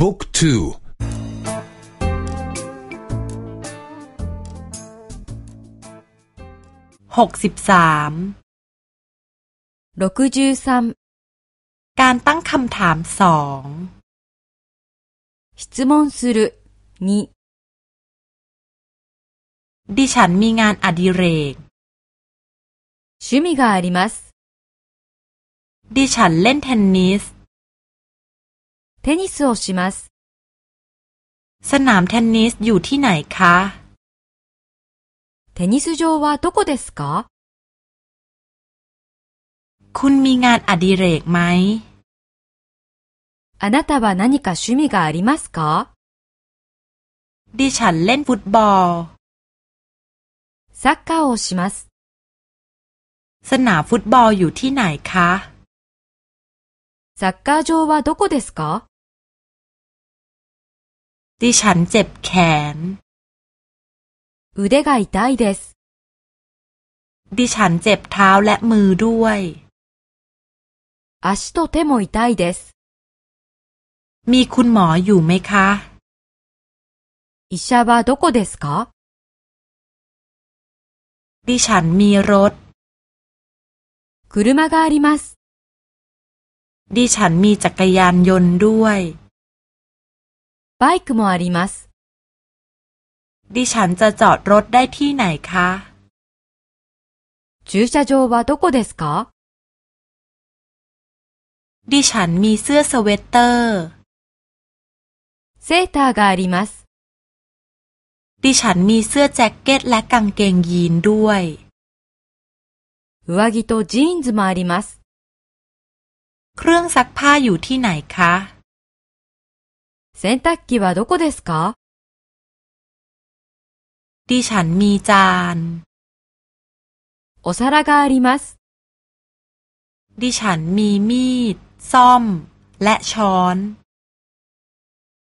บุ๊กทูหกสิบสามการตั้งคำถามสอง質問する2ดิฉันมีงานอดิเรก趣味がありますดิฉันเล่นเทนนิส テニスをしますสนามเทนนิสอยู่ที่ไหนคะテニス場はどこですかคุณมีงานอดิเรกไหมあなたは何か趣味がありますかดิฉันเล่นฟุตบอลサッカーをします。สนามฟุตบอลอยู่ที่ไหนคะサッカー場はどこですか ดิฉันเจ็บแขน腕が痛いです。ดิฉันเจ็บเท้าและมือด้วย足と手も痛いです。มีคุณหมออยู่ไหมคะ 医者はどこですかดิฉันมีรถ車があります。ดิฉันมีจักรยานยนต์ด้วย バイクもあります。ดิฉันจะจอดรถได้ที่ไหนคะ 駐車場はどこですかดิฉันมีเสื้อสเวตเตอร์セーターがあります。ดิฉันมีเสื้อแจ็คเก็ตและกางเกงยีนด้วย上着とジーンズもあります。เครื่องซักผ้าอยู่ที่ไหนคะ 洗濯機はどこですかดิฉันมีจาน お皿があります。ดิฉันมีมีด ซ่อม และช้อน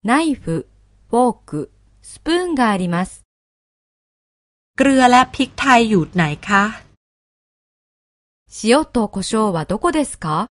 ナイフ、フォーク、スプーンがあります。เกลือและพริกไทยอยู่ไหนคะ塩と胡椒はどこですか